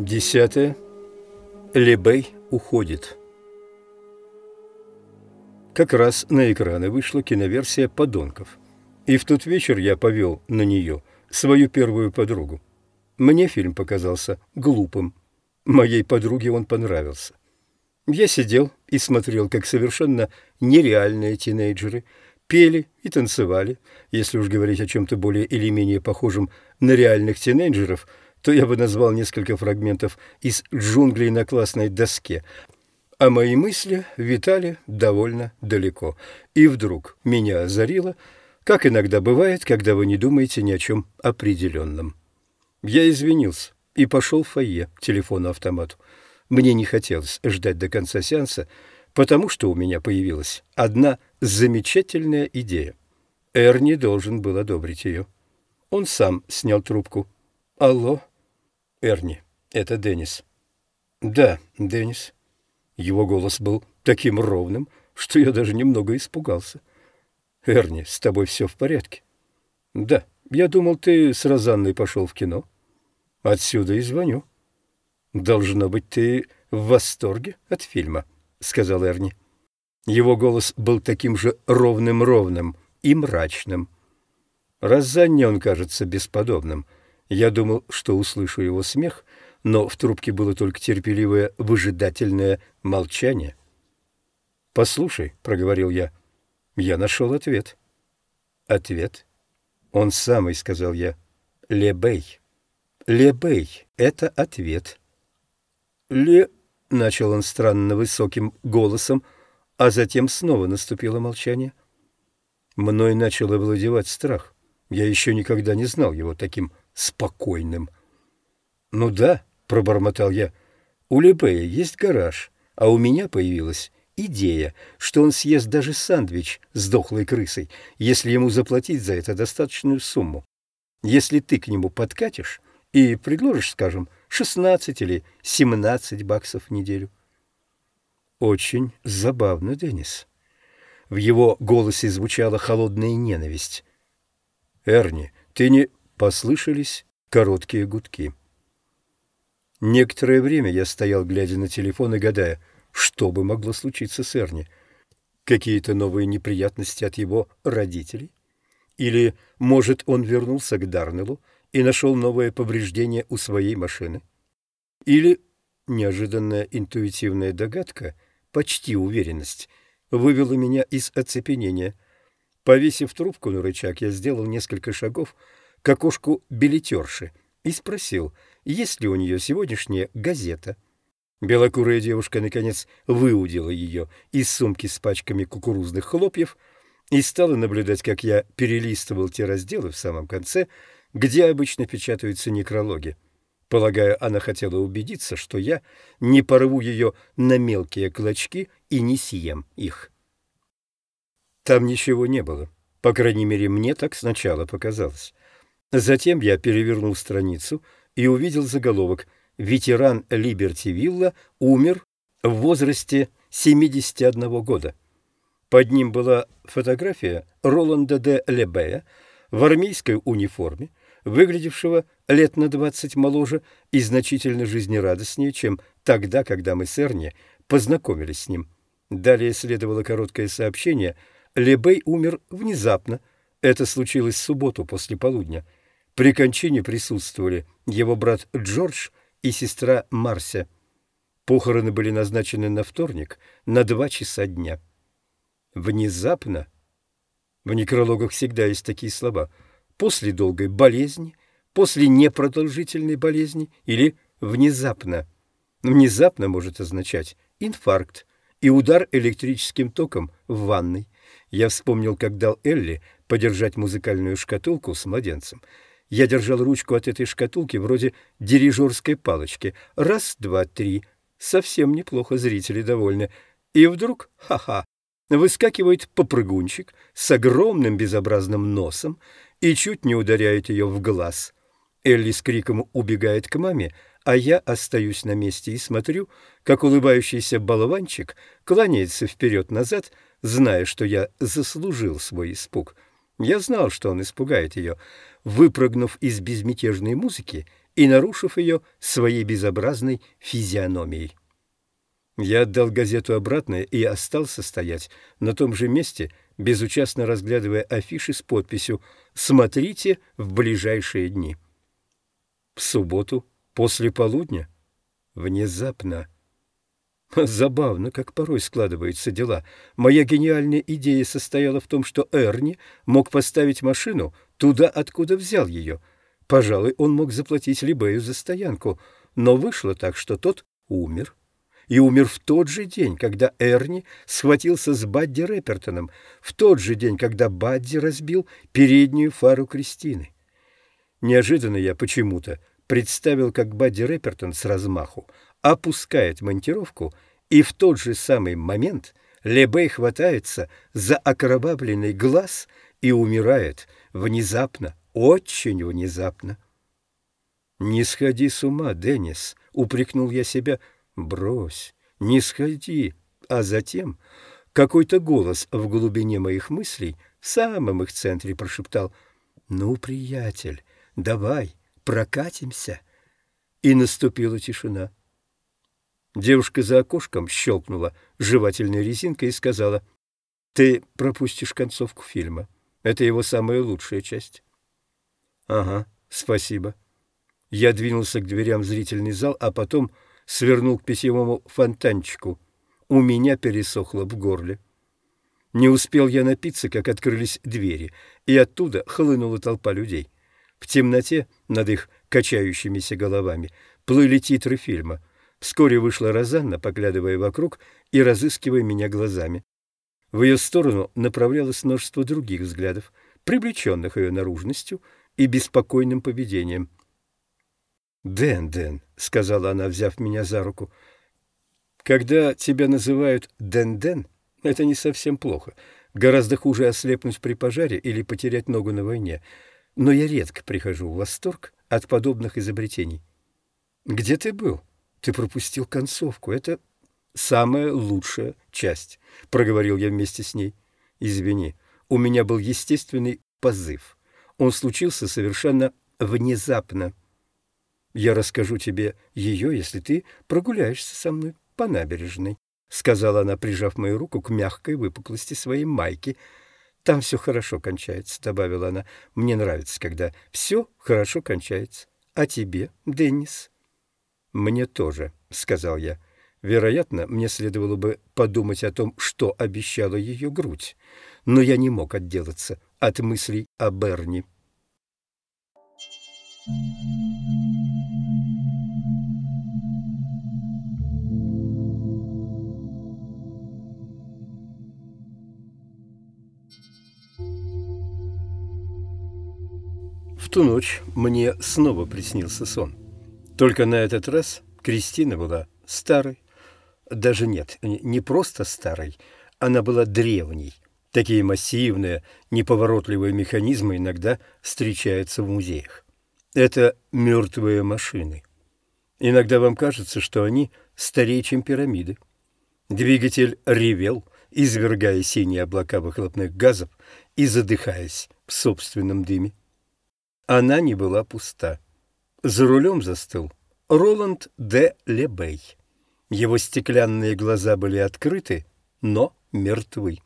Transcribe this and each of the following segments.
Десятое. Лебей уходит. Как раз на экраны вышла киноверсия «Подонков». И в тот вечер я повел на нее свою первую подругу. Мне фильм показался глупым. Моей подруге он понравился. Я сидел и смотрел, как совершенно нереальные тинейджеры пели и танцевали. Если уж говорить о чем-то более или менее похожем на реальных тинейджеров, то я бы назвал несколько фрагментов из «Джунглей на классной доске», а мои мысли витали довольно далеко. И вдруг меня озарило, как иногда бывает, когда вы не думаете ни о чем определенном. Я извинился и пошел в фойе к телефону-автомату. Мне не хотелось ждать до конца сеанса, потому что у меня появилась одна замечательная идея. Эрни должен был одобрить ее. Он сам снял трубку. «Алло?» «Эрни, это Деннис». «Да, Деннис». Его голос был таким ровным, что я даже немного испугался. «Эрни, с тобой все в порядке?» «Да, я думал, ты с Розанной пошел в кино». «Отсюда и звоню». «Должно быть, ты в восторге от фильма», — сказал Эрни. Его голос был таким же ровным-ровным и мрачным. Розанне он кажется бесподобным. Я думал, что услышу его смех, но в трубке было только терпеливое, выжидательное молчание. «Послушай», — проговорил я, — я нашел ответ. «Ответ?» «Он самый», — сказал я. «Лебей». «Лебей — это ответ». «Ле...» — начал он странно высоким голосом, а затем снова наступило молчание. Мной начал овладевать страх. Я еще никогда не знал его таким спокойным. «Ну да», пробормотал я. У Лепея есть гараж, а у меня появилась идея, что он съест даже сандвич с дохлой крысой, если ему заплатить за это достаточную сумму. Если ты к нему подкатишь и предложишь, скажем, 16 или 17 баксов в неделю. Очень забавно, Деннис. В его голосе звучала холодная ненависть. «Эрни, ты не...» — послышались короткие гудки. Некоторое время я стоял, глядя на телефон и гадая, что бы могло случиться с Эрни. Какие-то новые неприятности от его родителей? Или, может, он вернулся к Дарнеллу и нашел новое повреждение у своей машины? Или неожиданная интуитивная догадка, почти уверенность, вывела меня из оцепенения. Повесив трубку на рычаг, я сделал несколько шагов к окошку билетерши и спросил — есть ли у нее сегодняшняя газета. Белокурая девушка, наконец, выудила ее из сумки с пачками кукурузных хлопьев и стала наблюдать, как я перелистывал те разделы в самом конце, где обычно печатаются некрологи. Полагаю, она хотела убедиться, что я не порву ее на мелкие клочки и не съем их. Там ничего не было. По крайней мере, мне так сначала показалось. Затем я перевернул страницу — и увидел заголовок «Ветеран Либерти-Вилла умер в возрасте 71 года». Под ним была фотография Роланда де Лебея в армейской униформе, выглядевшего лет на двадцать моложе и значительно жизнерадостнее, чем тогда, когда мы с Эрни познакомились с ним. Далее следовало короткое сообщение «Лебей умер внезапно. Это случилось в субботу после полудня». При кончине присутствовали его брат Джордж и сестра Марся. Похороны были назначены на вторник на два часа дня. Внезапно, в некрологах всегда есть такие слова, после долгой болезни, после непродолжительной болезни или внезапно. Внезапно может означать инфаркт и удар электрическим током в ванной. Я вспомнил, как дал Элли подержать музыкальную шкатулку с младенцем — я держал ручку от этой шкатулки вроде дирижерской палочки. Раз, два, три. Совсем неплохо, зрители довольны. И вдруг, ха-ха, выскакивает попрыгунчик с огромным безобразным носом и чуть не ударяет ее в глаз. Элли с криком убегает к маме, а я остаюсь на месте и смотрю, как улыбающийся болванчик кланяется вперед-назад, зная, что я заслужил свой испуг. Я знал, что он испугает ее. Выпрыгнув из безмятежной музыки, и нарушив ее своей безобразной физиономией. Я отдал газету обратно и остался стоять на том же месте, безучастно разглядывая афиши с подписью «Смотрите в ближайшие дни». В субботу, после полудня, внезапно... Забавно, как порой складываются дела. Моя гениальная идея состояла в том, что Эрни мог поставить машину туда, откуда взял ее. Пожалуй, он мог заплатить Либею за стоянку, но вышло так, что тот умер и умер в тот же день, когда Эрни схватился с Бадди Рэпертоном, в тот же день, когда Бадди разбил переднюю фару Кристины. Неожиданно я почему-то представил, как Бадди Рэпертон с размаху опускает монтировку, и в тот же самый момент Лебей хватается за окровавленный глаз и умирает внезапно, очень внезапно. «Не сходи с ума, Деннис», — упрекнул я себя, — Брось, не сходи. А затем какой-то голос в глубине моих мыслей, в самом их центре, прошептал «Ну, приятель, давай, прокатимся». И наступила тишина. Девушка за окошком щелкнула жевательной резинкой и сказала «Ты пропустишь концовку фильма. Это его самая лучшая часть». «Ага, спасибо». Я двинулся к дверям в зрительный зал, а потом свернул к питьевому фонтанчику. У меня пересохло в горле. Не успел я напиться, как открылись двери, и оттуда хлынула толпа людей. В темноте над их качающимися головами плыли титры фильма. Вскоре вышла Розанна, поглядывая вокруг и разыскивая меня глазами. В ее сторону направлялось множество других взглядов, привлеченных ее наружностью и беспокойным поведением. «Дэн, Дэн», — сказала она, взяв меня за руку, — «когда тебя называют Дэн-Дэн, это не совсем плохо. Гораздо хуже ослепнуть при пожаре или потерять ногу на войне. Но я редко прихожу в восторг от подобных изобретений». «Где ты был? Ты пропустил концовку. Это самая лучшая часть», — проговорил я вместе с ней. «Извини, у меня был естественный позыв. Он случился совершенно внезапно». Я расскажу тебе ее, если ты прогуляешься со мной по набережной, — сказала она, прижав мою руку к мягкой выпуклости своей майки. — Там все хорошо кончается, — добавила она. — Мне нравится, когда все хорошо кончается. А тебе, Деннис? — Мне тоже, — сказал я. Вероятно, мне следовало бы подумать о том, что обещала ее грудь, но я не мог отделаться от мыслей о Берни. You. ту ночь мне снова приснился сон. Только на этот раз Кристина была старой. Даже нет, не просто старой, она была древней. Такие массивные, неповоротливые механизмы иногда встречаются в музеях. Это мертвые машины. Иногда вам кажется, что они старее, чем пирамиды. Двигатель ревел, извергая синие облака выхлопных газов и задыхаясь в собственном дыме. Она не была пуста. За рулем застыл Роланд де Лебей. Его стеклянные глаза были открыты, но мертвы.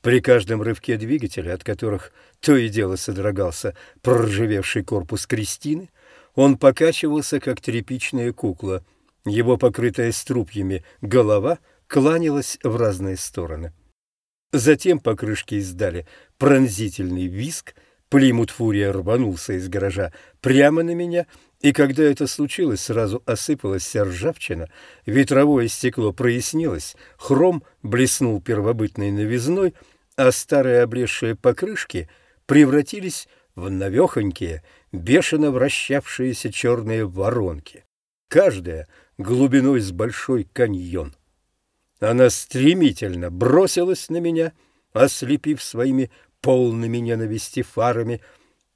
При каждом рывке двигателя, от которых то и дело содрогался проржавевший корпус Кристины, он покачивался, как тряпичная кукла. Его покрытая струпьями голова кланялась в разные стороны. Затем покрышки издали пронзительный виск, Плимут Фурия рванулся из гаража прямо на меня, и когда это случилось, сразу осыпалась вся ржавчина, ветровое стекло прояснилось, хром блеснул первобытной новизной, а старые облезшие покрышки превратились в навехонькие, бешено вращавшиеся черные воронки, каждая глубиной с большой каньон. Она стремительно бросилась на меня, ослепив своими полными ненависти фарами,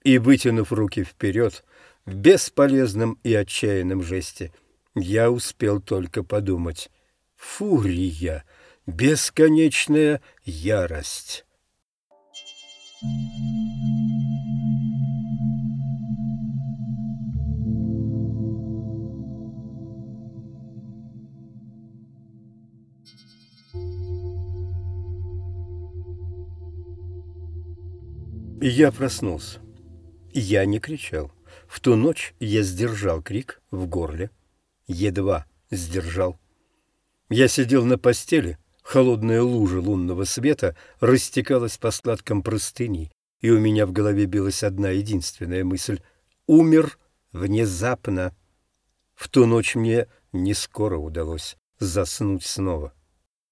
и, вытянув руки вперед, в бесполезном и отчаянном жесте, я успел только подумать. Фурия, бесконечная ярость. Thank you. Я проснулся. Я не кричал. В ту ночь я сдержал крик в горле. Едва сдержал. Я сидел на постели, холодная лужа лунного света растекалась по складкам простыни, и у меня в голове билась одна единственная мысль — умер внезапно. В ту ночь мне не скоро удалось заснуть снова.